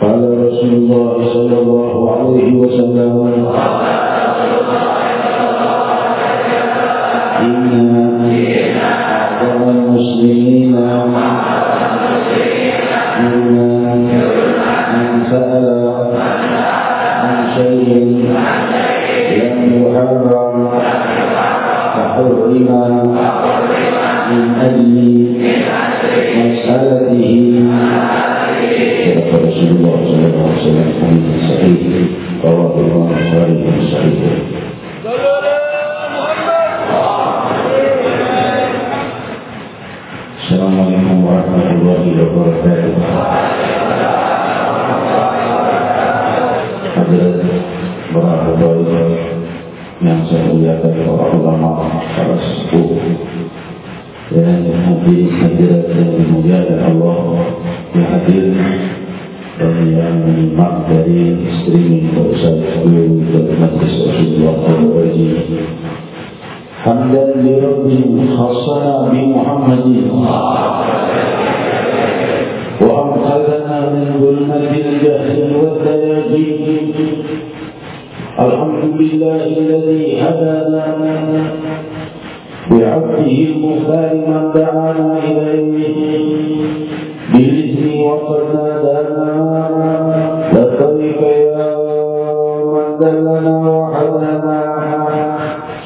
قال رسول الله صلى الله عليه وسلم إن أعظم المسلمين Yeah, yeah, yeah. mak dari istri Ustaz Guru dan Majlis Rasulullah Al-Wajib Hamdan li Rabbi khasana bi Muhammadin Wa amhalana min gulmatil jahil wa dayajin Alhamdulillahi alladhi hadana بعبده المختار من دعانا إليه بإذن وقد نادانا دلنا وحدنا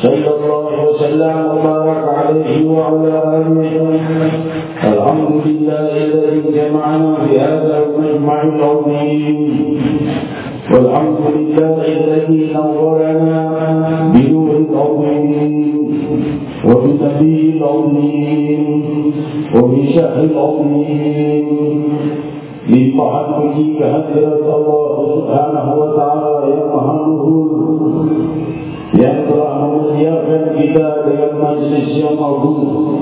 صلى الله وسلم وبارك عليه وعلى آله. الحمد لله الذي جمعنا في هذا المجمع العظيم. والحمد لله الذي نورنا بنور العظيم. وبنبي العظيم. وبشهر العظيم. لمحبتك هدرت الله سبحانه وتعالى يا محمد yang telah memuliakan kita dengan majlis yang agung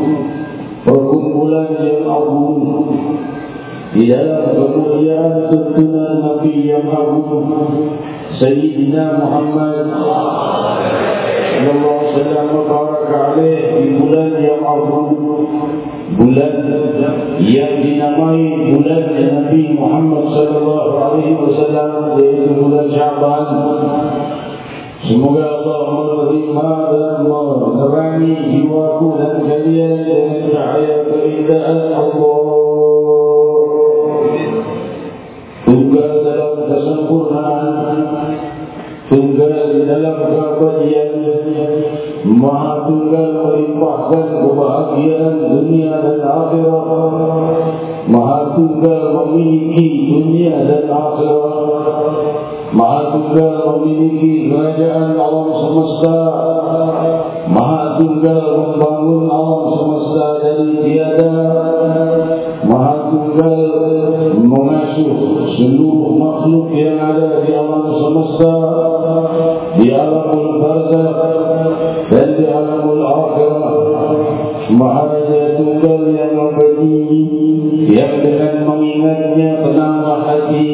perkumpulan yang agung di dalam kemuliaan tuntunan Nabi yang agung Sayyidina Muhammad sallallahu alaihi wasallam baraka di bulan yang agung. Bulan yang dinamai bulan Nabi Muhammad sallallahu alaihi wasallam yaitu bulan Syaban Semoga Allah menerima dan menerangi jiwaku dan kalian dengan cahaya keindahan Allah. Tunggal dalam kesempurnaan, tunggal di dalam keabadian, Maha tunggal melimpahkan kebahagiaan dunia dan akhirat. Maha tunggal memiliki dunia dan akhirat. Maha Tunggal memiliki kerajaan alam semesta. Maha Tunggal membangun alam semesta dari tiada. Maha Tunggal mengasuh seluruh makhluk yang ada di alam semesta. Di alamul barzah dan di alamul akhirah Maha Tunggal yang memberi Yang dengan mengingatnya tenanglah hati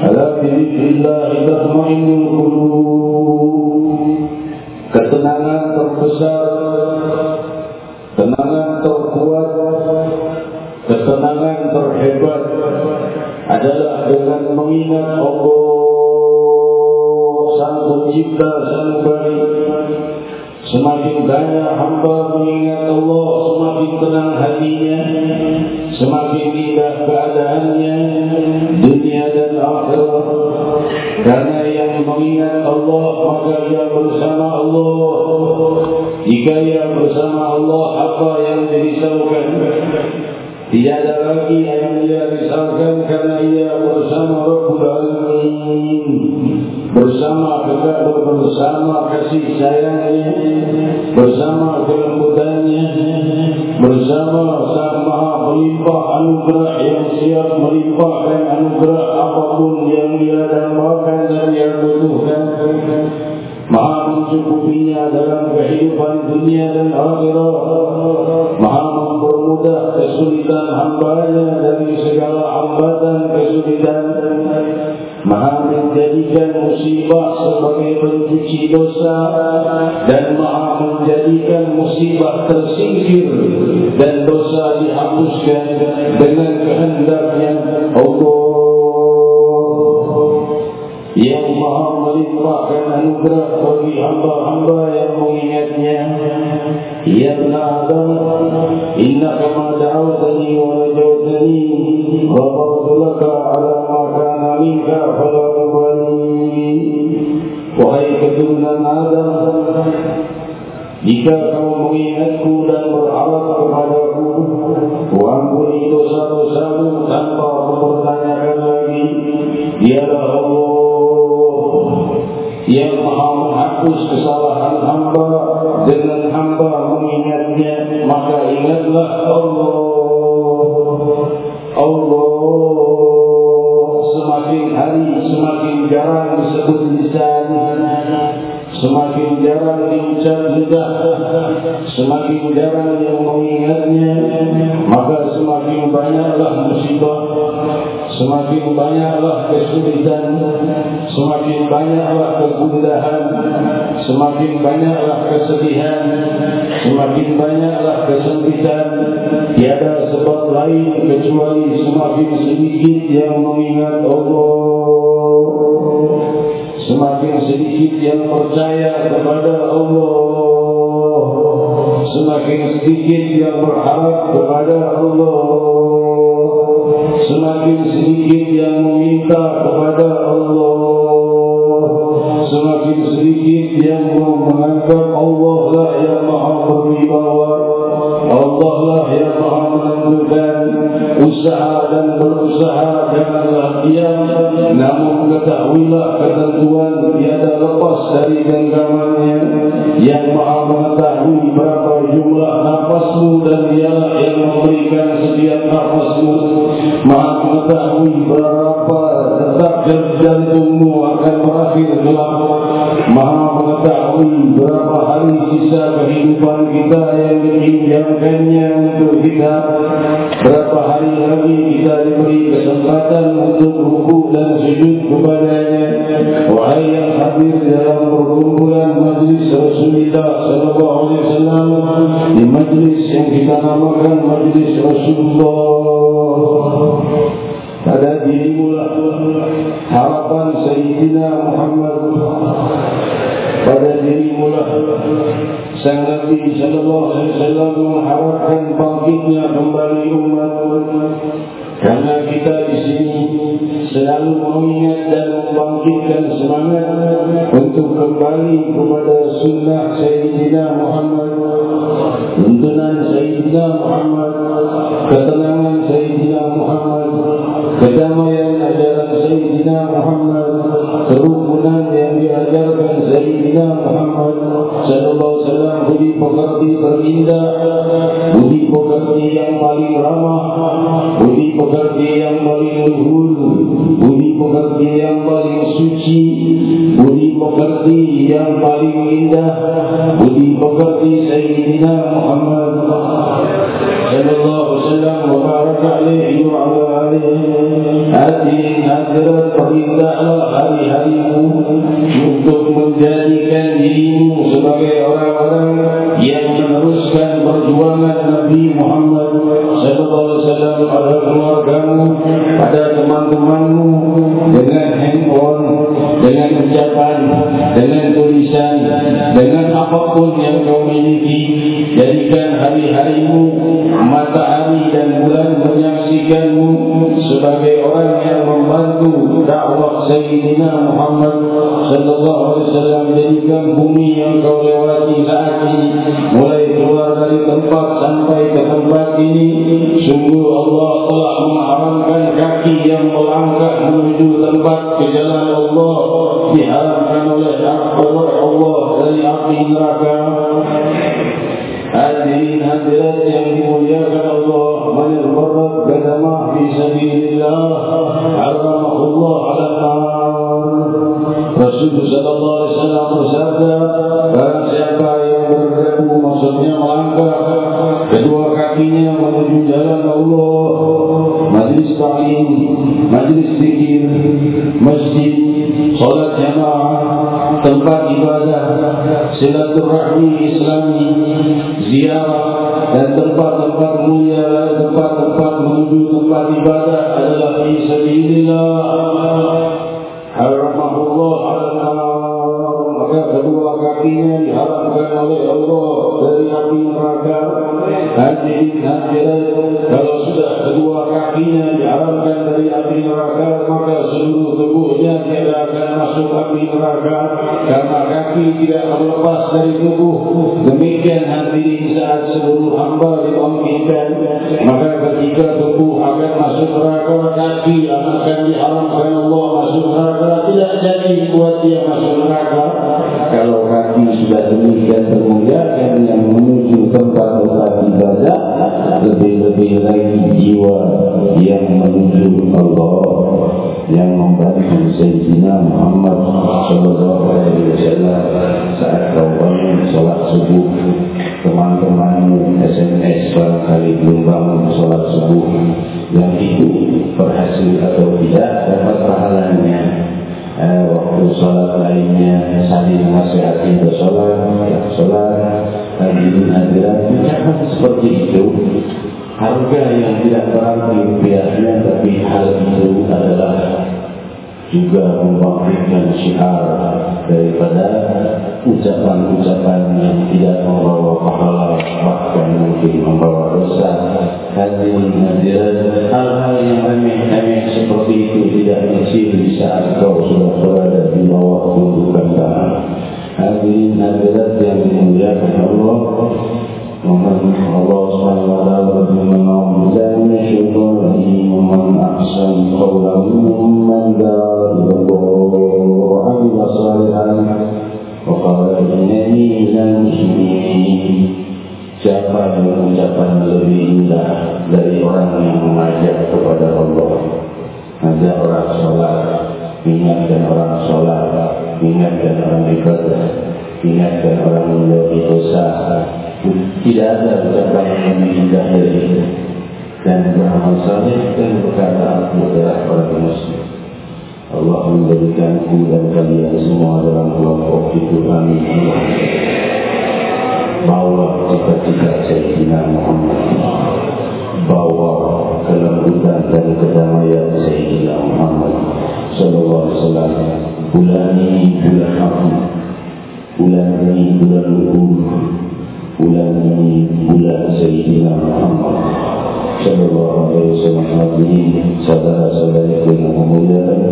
Alam bilillah tatma'innul qulub ketenangan terbesar ketenangan terkuat ketenangan terhebat adalah dengan mengingat Allah sang pencipta sang baik semakin banyak hamba mengingat Allah semakin tenang hatinya semakin indah keadaannya dunia dan akhirat. Karena yang mengingat Allah maka ia bersama Allah. Jika ia bersama Allah apa yang dirisaukan tidak ada lagi yang ia risaukan karena ia bersama Rabbul Alamin bersama kekal bersama kasih sayangnya bersama kelembutannya bersama sang maha melimpah anugerah yang siap melimpahkan anugerah apapun yang dia dambakan dan yang butuhkan. Maha mencukupinya dalam kehidupan dunia dan akhirat. Maha kesulitan hambanya dari segala hambatan kesulitan Maha menjadikan musibah sebagai pencuci dosa dan maha menjadikan musibah tersingkir dan dosa dihapuskan dengan kehendaknya Allah yang maha melimpahkan anugerah bagi hamba-hamba yang mengingatnya. Ya Adam Inna kama da'awtani wa rajawtani wa barzulaka ala makana minka falakubani Wahai keturunan Adam jika kamu mengingatku dan berharap kepadaku Kuampuni dosa-dosamu tanpa mempertanyakan lagi. Dialah Allah Yang maha menghapus kesalahan hamba Dengan hamba mengingatnya Maka ingatlah Allah jarang diucap lidah Semakin jarang yang mengingatnya Maka semakin banyaklah musibah. Semakin banyaklah kesulitan. Semakin banyaklah kegundahan. Semakin banyaklah kesedihan. Semakin banyaklah kesempitan. Tiada sebab lain kecuali semakin sedikit yang mengingat Allah Semakin sedikit yang percaya kepada Allah. Semakin sedikit yang berharap kepada Allah. Semakin sedikit yang meminta kepada Allah. Semakin sedikit yang menganggap Allah lah yang maha berwibawa Allah lah yang maha menentukan usaha dan berusaha janganlah diam namun ketahuilah ketentuan tiada lepas dari genggamannya. Yang maha mengetahui berapa jumlah nafasmu dan dialah yang memberikan setiap nafasmu. Maha mengetahui berapa tetap jantungmu akan berakhir gelap. Maha mengetahui berapa hari sisa kehidupan kita yang diinjamkannya untuk kita. Berapa hari lagi kita diberi kesempatan untuk rukuk dan sujud kepadanya. Wahai yang hadir dalam perkumpulan majlis Rasulullah wasallam di majlis yang kita namakan majlis Rasulullah pada dirimu harapan Sayyidina Muhammad pada dirimu Sang Nabi Sallallahu Alaihi Wasallam mengharapkan bangkitnya kembali umat karena kita di sini selalu mengingat dan membangkitkan semangat untuk kembali kepada sunnah Sayyidina Muhammad. Tuntunan Sayyidina Muhammad ketenangan Sayyidina Muhammad kedamaian ajaran Sayyidina Muhammad kerukunan yang diajarkan Sayyidina Muhammad Sallallahu Alaihi Wasallam. Budi pekerti terindah budi pekerti yang paling ramah pekerti yang paling luhur budi pekerti yang paling suci budi pekerti yang paling indah budi pekerti Sayyidina Muhammad. Sallallahu Alaihi Wasallam wa baraka alaihi wa ala hadirin hadirat perintahlah hari-harimu untuk menjadikan dirimu sebagai orang-orang yang meneruskan perjuangan Nabi Muhammad sallallahu alaihi wasallam pada keluargamu, pada teman-temanmu dengan handphone, dengan ucapan, dengan tulisan, dengan apapun yang kau miliki, jadikan hari-harimu matahari dan bulan menyaksikanmu sebagai orang yang membantu dakwah Sayyidina Muhammad sallallahu alaihi wasallam jadikan bumi yang kau lewati saat ini. Mulai keluar dari tempat sampai ke tempat ini sungguh Allah telah mengharamkan kaki yang melangkah menuju tempat ke jalan Allah. Diharamkan oleh ta'lim majlis zikir masjid salat jamaah tempat ibadah silaturahmi islami ziarah dan tempat-tempat mulia tempat-tempat menuju tempat ibadah adalah fi sabilillah. Haramahullah kakinya diharapkan oleh Allah dari api neraka. Hadirin hadirat kalau sudah kedua kakinya diharapkan dari api neraka masuk api neraka. Karena kaki tidak terlepas dari tubuh. Demikian hadirin saat seluruh hamba dibangkitkan. Maka ketika tubuh akan masuk neraka kaki akan diharamkan. Allah masuk neraka. Tidak jadi buat dia masuk neraka. Kalau kaki sudah demikian termuliakan yang menuju tempat tempat ibadah lebih-lebih lagi jiwa yang menuju Allah yang membantu Sayyidina Muhammad Sallallahu Alaihi Wasallam saat bangun sholat subuh. Teman-teman SMS barangkali belum bangun sholat subuh. Yang itu berhasil atau tidak dapat pahalanya eh, waktu sholat lainnya saling nasihati bersolat, sholat, hadirin hadirat, jangan seperti itu. Harga yang tidak berarti pihaknya, tapi hal itu adalah juga membangkitkan syiar daripada ucapan-ucapan yang tidak membawa pahala bahkan mungkin membawa dosa. Hadirin hadirat hal-hal yang remeh-remeh seperti itu tidak kecil di saat kau sudah berada di bawah tundukan tangan hadirin hadirat yang dimuliakan Allah Muhammad Allah SWT Dan ahsan qawlan man da'a ila Allah wa amila salihan wa qala innani minal muslimin Siapa yang mengucapkan lebih indah dari Alaihi Wasallam bulan ini bulan aku bulan ini bulan luhur bulan ini bulan Sayyidina Muhammad. Sallallahu Alaihi Wasallam. Hadirin saudara-saudara yang memuliakan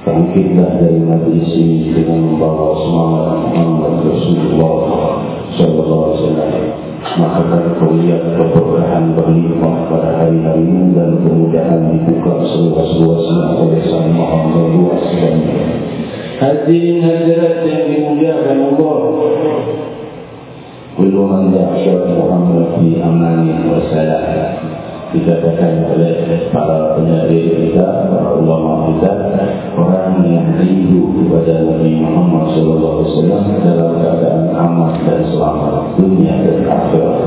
Bangkitlah dari majlis ini dengan membawa semangat Muhammad Rasulullah Sallallahu Alaihi Wasallam Maka lihat keberkahan berlimpah pada hari-hari ini Dan kemudahan dibuka seluas-luasnya oleh Sang Maha Berluas dan Hadirin hadirat yang dimuliakan Allah. Kullu man ya'syar Muhammad fi amani wa salam Dikatakan oleh para penyadir kita, para ulama kita Orang yang rindu kepada Nabi Muhammad SAW Dalam keadaan amat dan selamat dunia dan akhirat.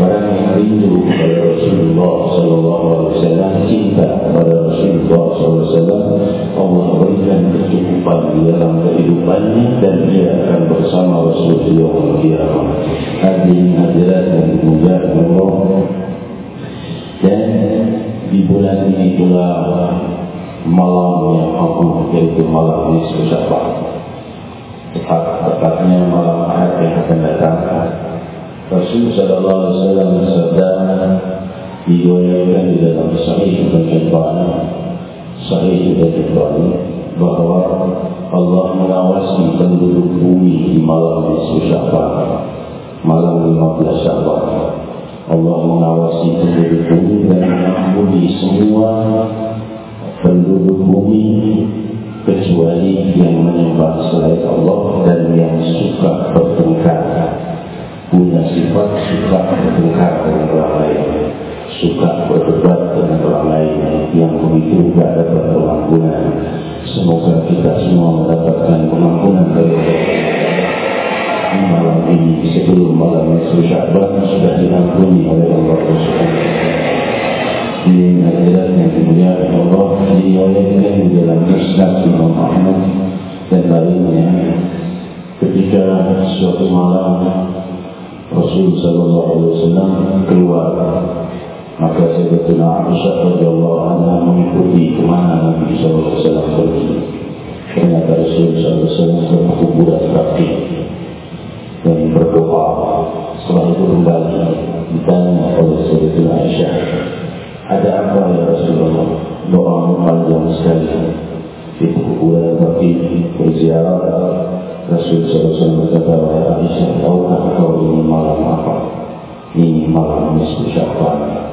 Orang yang rindu kepada Rasulullah SAW Cinta kepada Rasulullah SAW Allah berikan kecukupan di dalam kehidupannya Dan dia akan bersama Rasulullah SAW Hadirin hadirat yang bulan ini pula malam yang agung yaitu malam Nisfu Syafat Tepat-tepatnya malam Ahad yang akan datang. Rasul sallallahu alaihi wasallam bersabda diriwayatkan di dalam sahih dan Hibban sahih dan Hibban bahawa Allah mengawasi penduduk bumi di malam nisfu Sya'ban malam 15 Sya'ban Allah mengawasi penduduk bumi dan mengampuni semua penduduk bumi kecuali yang menyembah selain Allah dan yang suka bertengkar. Punya sifat suka bertengkar dengan orang lain. Suka berdebat dengan orang lain yang begitu tidak dapat pengampunan semoga kita semua mendapatkan pengampunan dari malam ini sebelum malam Nisru Syakban sudah diampuni oleh Allah Subhanahu di akhirat yang dimuliakan Allah diolehkan di dalam Musnad Imam Ahmad dan lainnya ketika suatu malam Rasul sallallahu alaihi wasallam keluar maka Sayyidatina Aisyah radhiyallahu anha mengikuti ke mana Nabi sallallahu alaihi wasallam pergi. Karena kata Rasulullah SAW ke kuburan dan berdoa setelah itu kembali ditanya oleh Sayyidina Aisyah. Ada apa ya Rasulullah? Doa panjang sekali. Di kuburan Rafi berziarah Rasulullah SAW berkata wahai Aisyah tahukah kau ini malam apa? Ini malam nisfu Syafan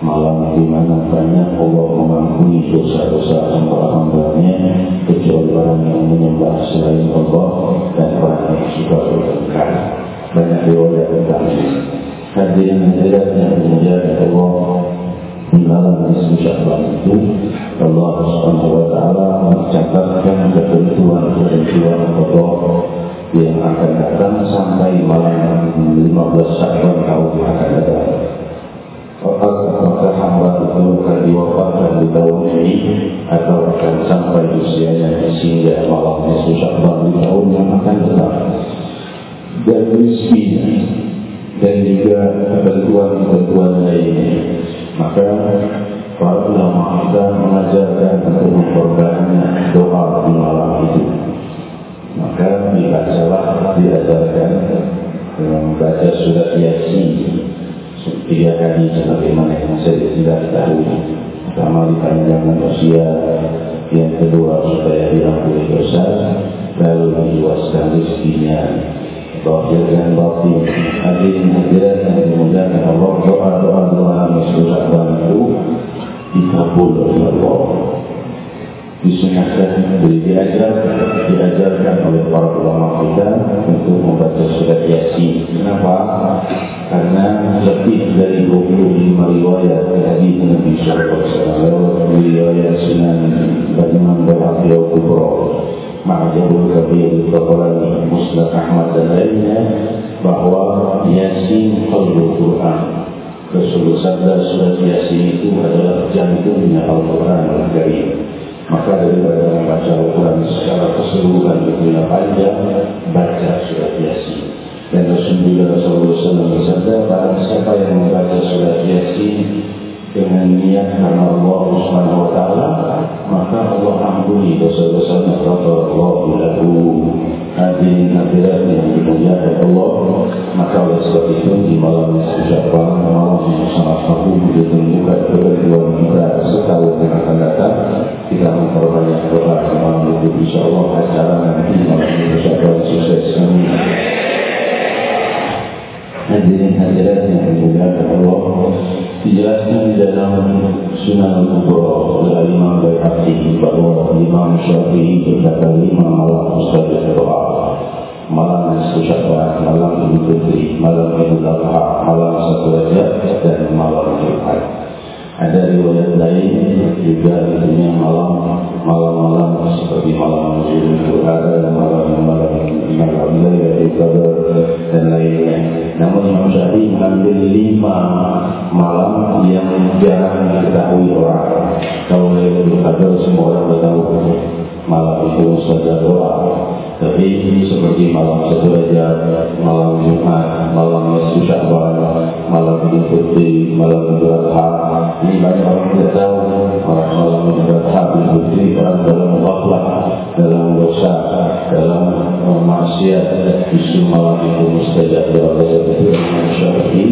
malam di mana banyak Allah mengampuni dosa-dosa hamba-hambanya kecuali orang yang menyembah selain Allah dan orang yang suka bertengkar. Banyak riwayat tentang hadirin hadirat yang dimuliakan Allah di malam nisfu Syawal itu Allah Subhanahu wa taala mencatatkan ketentuan-ketentuan Allah yang akan datang sampai malam 15 Syawal tahun akan datang. Akan diwafatkan di tahun ini Atau akan sampai usianya sehingga malam Yesus Syakban di tahun yang akan datang. Dan rezekinya Dan juga ketentuan-ketentuan lainnya. Maka para ulama kita mengajarkan untuk memperbanyak doa di malam itu. Maka bila salah diajarkan dengan membaca surat Yasin tiga kali sebagaimana yang saya sudah ketahui. Pertama dipanjangkan usia yang kedua supaya diampuni dosa lalu diluaskan rezekinya. Bahir dan batin Hadirin hadirat yang dimudahkan Allah Doa-doa doa Rasulullah bantu Dikabul oleh Allah Disunahkan Diajar Diajarkan oleh para ulama kita Untuk membaca surat Yasin Kenapa? karena lebih dari 25 riwayat hadis Nabi sallallahu alaihi riwayat Sunan Imam Bukhari al Kubra Ma'jabul Kabir Tabarani Musnad Ahmad dan lainnya bahwa Yasin qalbul Quran sabda surat Yasin itu adalah jantungnya Al-Quran Al-Karim maka daripada membaca Al-Quran secara keseluruhan begitu panjang baca surat Yasin. Dan Rasulullah SAW bersabda siapa yang membaca surat Yasin Dengan niat karena Allah Subhanahu Wa Taala Maka Allah ampuni dosa-dosa Allah lahu Hadirin hadirat yang dimuliakan Allah. Maka oleh sebab itu Di malam ucapan Malam yang sangat bagus Ditemukan kebetulan kita Setahun yang akan datang Kita memperbanyak doa Malam itu InsyaAllah acara nanti Malam ucapan sukses. Amin. Hadirin hadirat yang dimuliakan Allah dijelaskan di dalam Sunan Al-Kubra oleh Imam Baihaqi bahwa Imam Syafi'i berkata lima malam mustajab doa malam Syafi'i malam Ibu Fitri malam Ibu Adha malam Satu Raja dan malam Jumat ada riwayat lain juga di malam malam-malam seperti malam Jumat ada malam malam malam malam dan lainnya. Namun Imam Syafi'i mengambil lima malam yang jarang diketahui orang. Kalau Lailatul Qadar semua orang tahu malam itu saja doa. Tapi seperti malam aja, malam Jumat, malam Yesus Syakban, malam Idul Fitri, malam Idul Adha. Ini banyak orang tidak tahu orang malam Idul Adha, Idul Fitri, orang dalam waklah, dalam dosa, dalam maksiat. Justru malam itu mustajab doa itu Imam Syafi'i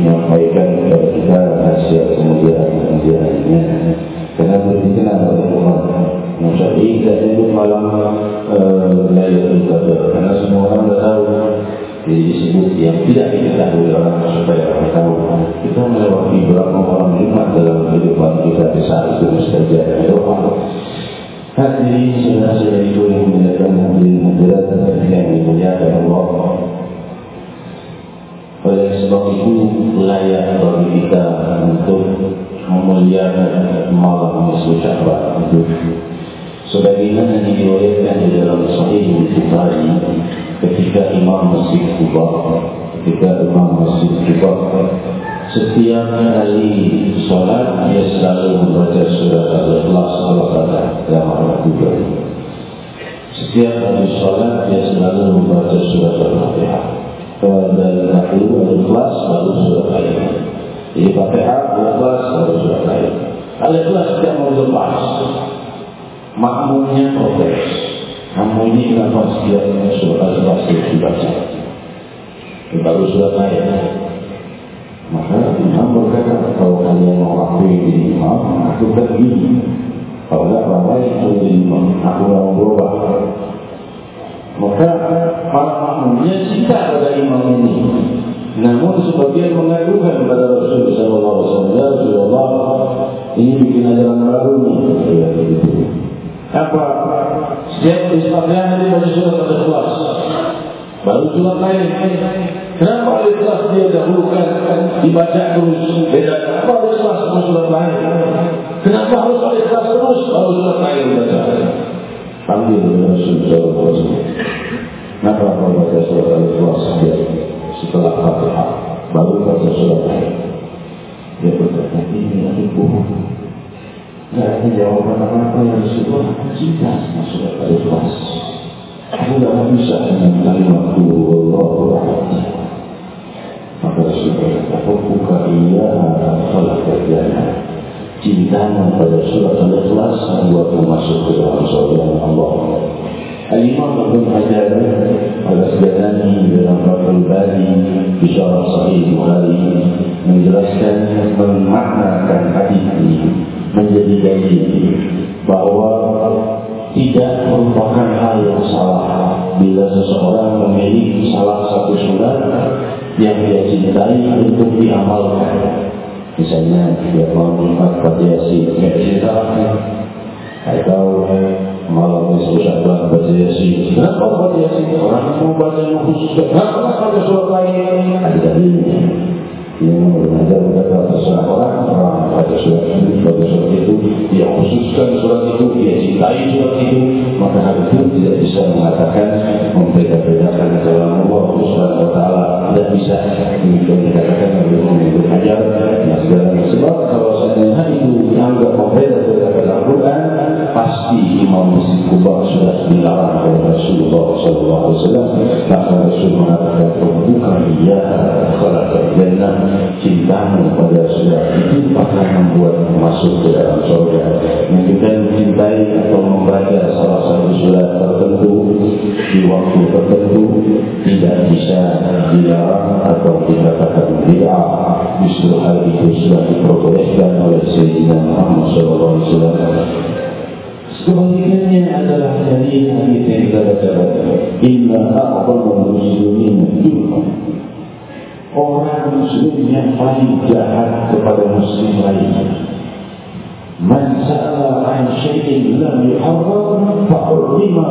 menyampaikan kepada kita nasihat kemudian kemudiannya. Karena berdikenal oleh umat Syafi'i tidak malam Qadar karena semua orang sudah tahu jadi disebut yang tidak diketahui orang supaya orang tahu. Kita melewati beberapa malam Jumat dalam kehidupan kita di saat itu mustajab doa hadirin sudah sudah itu yang memuliakan hadirin hadirat yang dimuliakan Allah. Oleh sebab itu layak bagi kita untuk memuliakan malam Syahbat itu sebagaimana diriwayatkan di dalam Sahih Bukhari ketika Imam Masjid Kuba ketika Imam Masjid Kuba setiap kali sholat dia selalu membaca surat Al-Ikhlas Al-Fatihah dalam Al-Fatihah setiap kali sholat dia selalu membaca surat Al-Fatihah dan Al-Ikhlas baru surat lain jadi Fatihah Al-Ikhlas baru surat lain Al-Ikhlas tidak mau lepas makmumnya protes. Ini kenapa setiap surat Al-Ikhlas dibaca? Baru surat lain. Maka Imam berkata, kalau kalian mau aku jadi imam, aku pergi. Kalau tidak lain yang jadi imam, aku tidak mau berubah. Maka para makmumnya cinta pada imam ini. Namun sebagian mengadukan kepada Rasulullah SAW, Ya Rasulullah, ini bikin ajaran baru nih. Apa? Setiap istiqamah nanti baca surat al-ikhlas. Baru surat lain. Kenapa al-ikhlas dia dahulukan dibaca terus? Beda. Kenapa al-ikhlas sama surat lain? Kenapa harus al-ikhlas terus? Baru surat lain baca. Panggil Rasulullah SAW. Kenapa kau baca surat al-ikhlas dia setelah Fatihah? Baru baca surat lain. Dia berkata, ini aku bohong. Tidak ada jawaban apa-apa yang Rasulullah cinta sama surat al-ikhlas. Aku tidak bisa dengan kalimat Allah Maka Rasulullah kata, buka iya salah kerjanya. Cintamu pada surat al-ikhlas membuatmu masuk ke dalam surga Allah. Al-Imam Abu Hajar Al-Asgadani dalam Rabbul Bari Bisyarah Sahih Bukhari menjelaskan memaknakan hadis ini menjadi dalil bahwa tidak merupakan hal yang salah bila seseorang memilih salah satu surat yang dia cintai untuk diamalkan. Misalnya dia mau melihat Fatihasi cinta atau malam banget baca Yasin. Kenapa Yasin? Orang mau baca khusus. Kenapa baca surat lain? Ada dalilnya yang belajar berkata terserah orang orang baca surat ini baca surat itu dia khususkan surat itu dia cintai surat itu maka hal itu tidak bisa mengatakan membeda-bedakan dalam Allah Subhanahu Wa Taala tidak bisa dikatakan oleh Imam Ibnu Hajar yang segala sebab kalau seandainya itu dianggap membeda-bedakan Al-Quran pasti Imam Muslim Kubah sudah dilarang oleh Rasulullah Sallallahu Alaihi Wasallam maka Rasul mengatakan bukan dia kalau terjadi cintamu pada surat itu akan membuat masuk ke dalam surga. Kita mencintai atau membaca salah satu surat tertentu di waktu tertentu tidak bisa dilarang atau dikatakan bid'ah. Justru hal itu sudah diperbolehkan oleh Sayyidina Muhammad SAW. Sebaliknya adalah dari hadis yang kita baca. Inna a'zamu muslimin jumlah orang muslim yang paling jahat kepada muslim lain. Man sa'ala an syai'in lam yuharram fa'urrima.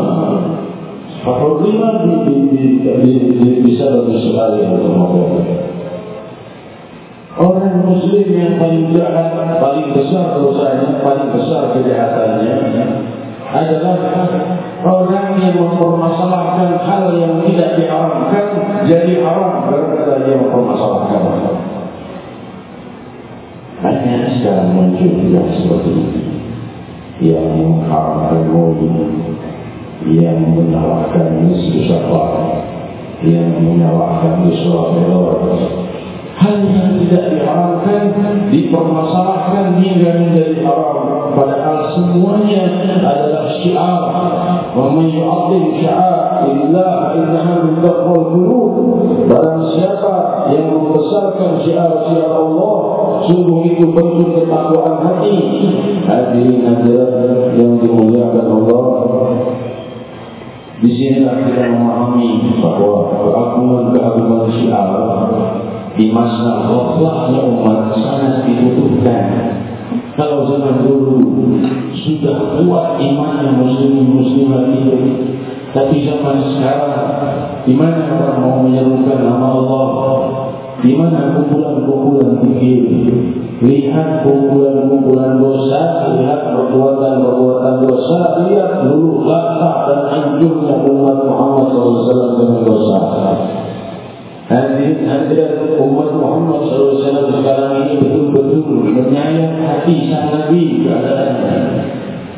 Fa'urrima bisa bagi sekali Orang muslim yang paling jahat, paling besar dosanya, paling besar kejahatannya adalah orang yang mempermasalahkan hal yang tidak diharamkan jadi haram gara-gara dia mempermasalahkan. Banyak sekarang muncul yang seperti ini yang mengharamkan mulia, yang menyalahkan nisbu syafat, yang menyalahkan nisbu hal yang tidak diharamkan dipermasalahkan hingga menjadi haram. Padahal semuanya adalah syiar. Wa man yu'azzim syiar illah innaha min taqwal qulub barang siapa yang membesarkan syiar-syiar Allah sungguh itu bentuk ketakwaan hati. Hadirin hadirat yang dimuliakan Allah. Di sini kita memahami bahawa keagungan-keagungan syiar di masa ghaflahnya umat sangat dibutuhkan. Kalau zaman dulu sudah kuat iman muslim muslimat itu, tapi zaman sekarang di mana orang mau menyerukan nama Allah? Di mana kumpulan-kumpulan fikir? Lihat kumpulan-kumpulan dosa, lihat perbuatan-perbuatan dosa, lihat dulu latah dan hancurnya umat Muhammad SAW dengan dosa. Hadirat umat Muhammad SAW sekarang ini betul-betul menyayang hati sang Nabi.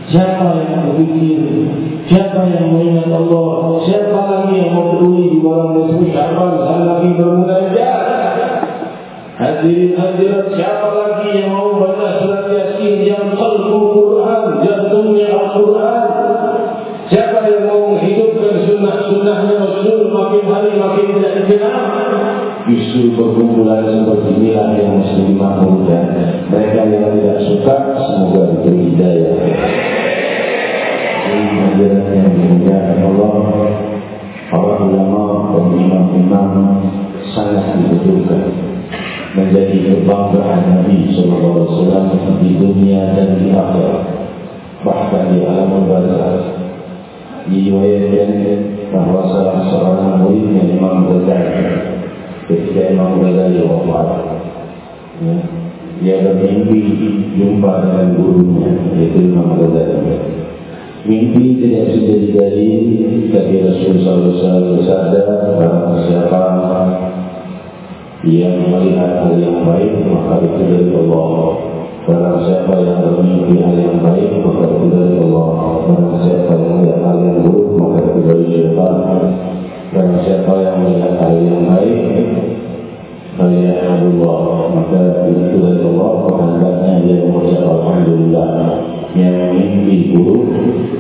Siapa yang berpikir? Siapa yang mengingat Allah? Siapa lagi yang mau peduli di bulan Nisbu Syarban? Sang Nabi bermunajat. Hadirin hadirat siapa lagi yang mau baca surat Yasin yang kalbu Quran, jantungnya Al-Quran? Siapa yang mau semakin tidak dikenal. Justru perkumpulan seperti inilah yang mesti dimakmurkan. Mereka yang tidak suka, semoga diberi hidayah. Ini ajaran yang dimuliakan Allah. Para ulama dan imam-imam sangat dibutuhkan menjadi kebanggaan Nabi Sallallahu Alaihi Wasallam di dunia dan di akhirat bahkan di alam barzah diriwayatkan bahawa salah seorang muridnya Imam Ghazali ketika Imam Ghazali wafat ya, dia bermimpi jumpa dengan gurunya yaitu Imam Ghazali. Mimpi tidak bisa jadi tapi Rasulullah SAW bersabda barang siapa yang melihat hal yang baik maka itu dari Allah Barang siapa yang bermimpi hal yang baik. Maka itu dari Allah. Barang siapa yang melihat hal yang buruk Maka itu dari syaitan Barang siapa yang melihat hal yang baik Kalian Allah Maka itu dari Allah. Hendaknya dia mengucap Alhamdulillah. Yang mimpi buruk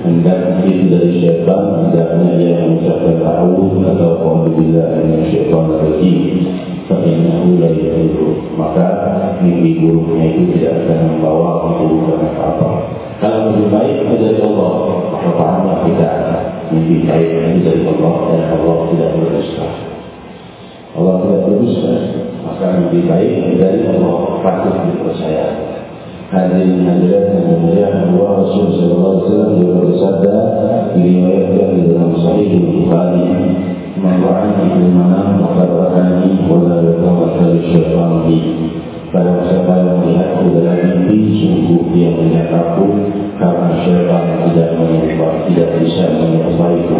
Hendaknya itu dari syaitan. Hendaknya dia mengucapkan ta'awud Atau Alhamdulillah Yang syaitan rajim. Fa'innahu la yaitu Maka mimpi buruknya Kalau lebih baik dari Allah. Maka pahamlah kita Mimpi baik itu dari Allah Dan Allah tidak berdusta. Allah tidak berdusta Maka mimpi baik dari Allah. Patut dipercaya. Hadirin hadirat yang memuliakan Allah Rasul sallallahu alaihi wasallam juga bersabda diriwayatkan di dalam Sahih Bukhari. Mengawani ilmana Mengatakannya Wala yatawakal syaitan di Pada siapa yang melihatku dalam mimpi Sungguh dia melihat aku Karena syaitan tidak menyebab Tidak bisa menyebabku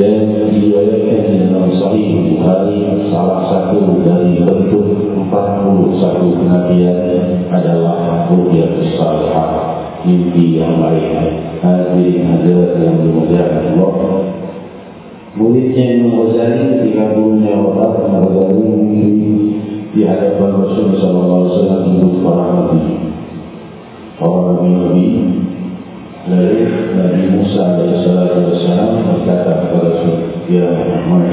Dan diriwayatkan di dalam Sahih Bukhari Salah satu dari bentuk 41 kenabian Adalah Ruhyat Salihah Mimpi yang baik. Hadirin hadirat yang dimuliakan Allah. Muridnya Imam Ghazali ketika Imam Ghazali mimpi di hadapan Rasul Sallallahu Alaihi Wasallam untuk para nabi, para nabi. Lalu Nabi Musa Alaihi Wasallam berkata kepada Rasul, Ya Muhammad,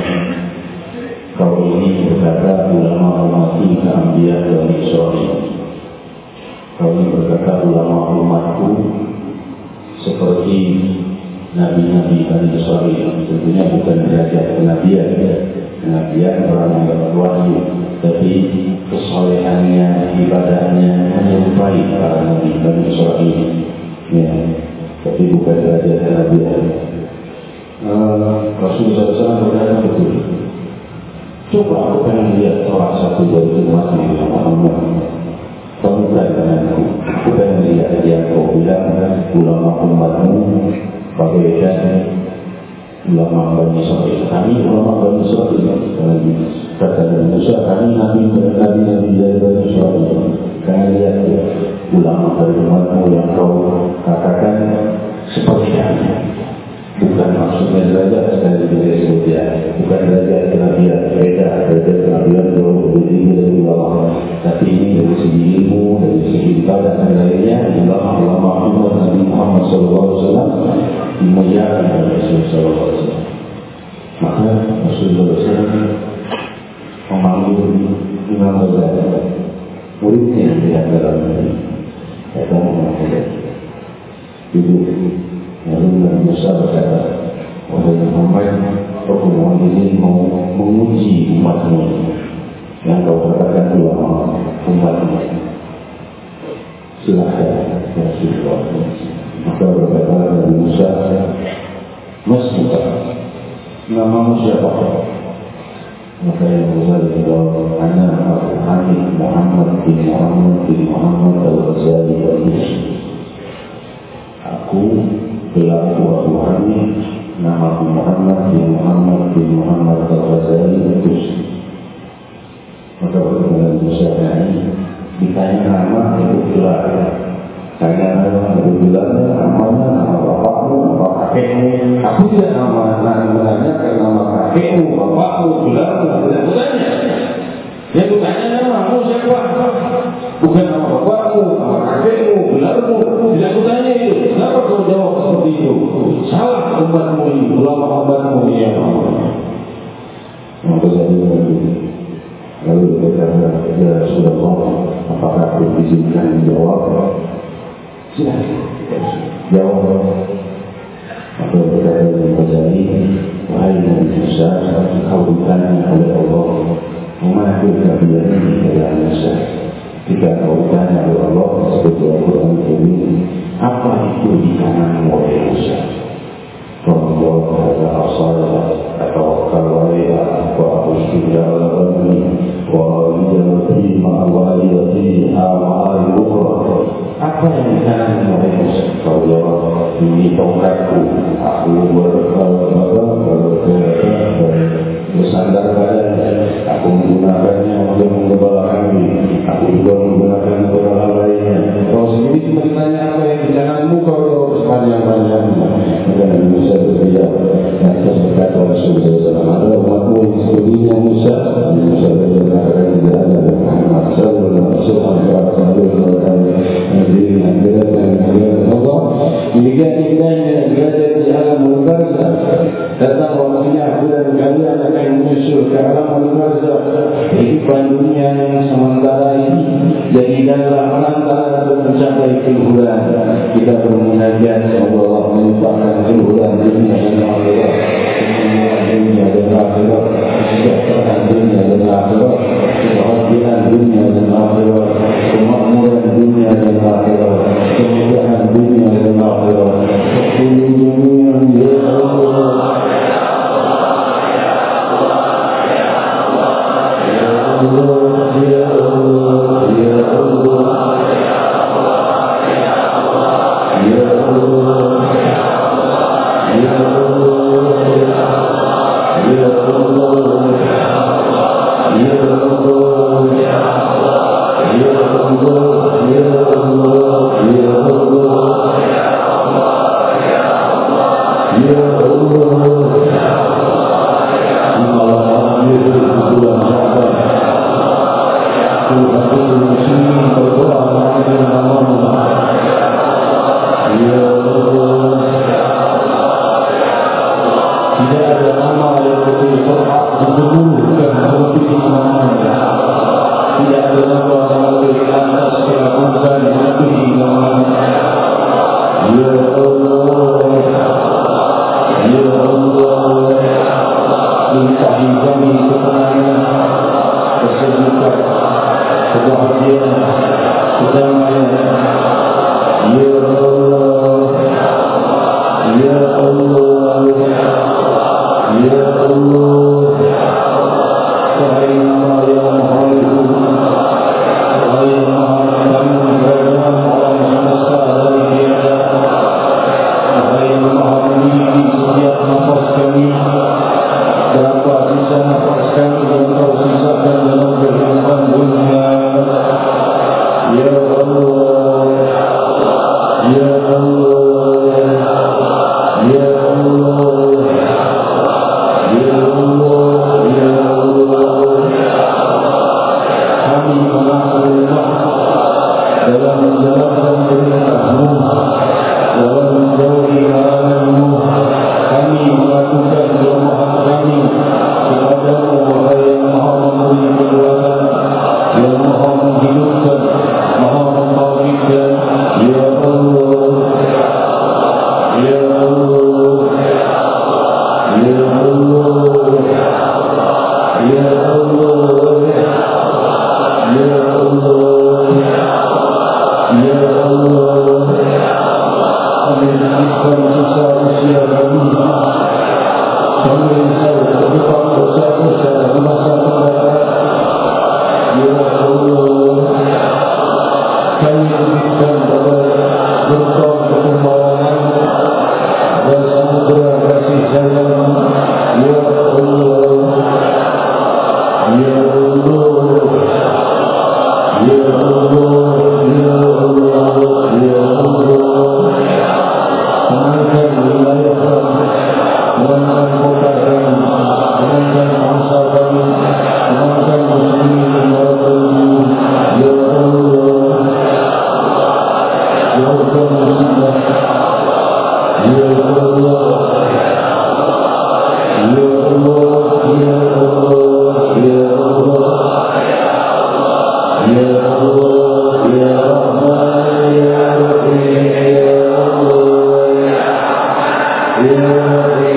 kau ini berkata ulama umatku keambian dari Israel. Kau ini berkata ulama umatku seperti Nabi-Nabi Bani Israel tentunya bukan derajat kenabian kenabian orang yang berwahyu tapi kesolehannya ibadahnya menyerupai para Nabi Bani Israel ya tapi bukan derajat kenabian uh, Rasulullah SAW berkata betul. Coba aku pengen lihat salah satu dari umat Nabi Muhammad. Temukan denganku. Aku pengen lihat dia kau bilang ulama umatmu bagaikan ulama Bani Israel. Kami ulama Bani Israel. Kata Nabi Musa, kami Nabi Nabi Nabi dari Bani Israel. Kami lihat ya, ulama dari umatmu yang kau katakan seperti kami. Bukan maksudnya derajat sekali bila sebutnya. Bukan derajat kenabian. Beda derajat kenabian jauh lebih tinggi dari ulama. Tapi ini dari segi ilmu, dari segi ibadah dan lainnya, ulama-ulama umat Nabi Muhammad SAW dimuliakan oleh Rasulullah SAW. Maka Rasulullah SAW memanggil Imam Ghazali, muridnya yang tidak dalam ini. Kata Muhammad, duduk. Lalu Nabi Musa berkata, Wahai Muhammad, mohon ini mau menguji umatmu yang kau katakan ulama umatmu. Silahkan, Mas Musa Namamu siapa? Maka yang berkata Ana Abu Hamid Muhammad bin Muhammad bin Muhammad Al-Ghazali Al-Musa Aku Pelaku Abu Hamid Nama Abu Muhammad bin Muhammad bin Muhammad Al-Ghazali Al-Musa Maka berkata Musa Ditanya nama itu gelar Tanya nama bulannya, namanya, nama nama. Aku tidak nama nama menanyakan nama kakekmu, bapakmu, tulangmu, tidak bertanya Ya bertanya nama kamu siapa? Bukan nama bapakmu, nama kakekmu, tulangmu, tidak bertanya itu Kenapa kau jawab seperti itu? Salah umatmu ini, ulama umatmu ini yang Maka saya juga Lalu berkata Ya Rasulullah Apakah aku izinkan jawab Silahkan Jawab Maka berkata Ibn Ghazali Wahai Nabi Musa Kau ditanya oleh Allah Mengapa kalian ini adalah Musa Jika kau ditanya oleh Allah Seperti Al-Quran ini Apa itu di kanan oleh Musa Allah Hada asal Atawakkal waliya Wa abushkila Wa walidati Ma walidati Ma'al ukhra Apa yang di kanan oleh Ini tongkatku Aku bersandar badan Aku menggunakannya untuk menggembala kami Aku juga menggunakan untuk hal lainnya Kau sendiri cuma ditanya apa yang di kananmu Kau Maka Nabi Musa berkata Dan saya berkata Rasulullah SAW Ada umatmu yang sebelumnya Musa Nabi Musa berkata Tidak ada Muhammad Sallallahu Alaihi Wasallam Negeri yang berat dan negeri Allah Demikian Aku dan kalian akan menyusul ke alam mulkarza Kehidupan dunia yang sementara ini Jadi dalam perantara untuk mencapai keluhuran Kita bermunajat Semoga Allah menyebabkan keluhuran dunia dan akhirat. Dunia dan akhirat. Kesejahteraan dunia dan akhirat. Kebahagiaan dunia dan akhirat. Kemakmuran dunia dan akhirat. Kemudahan dunia dan akhirat. Kemudahan dunia Yeah.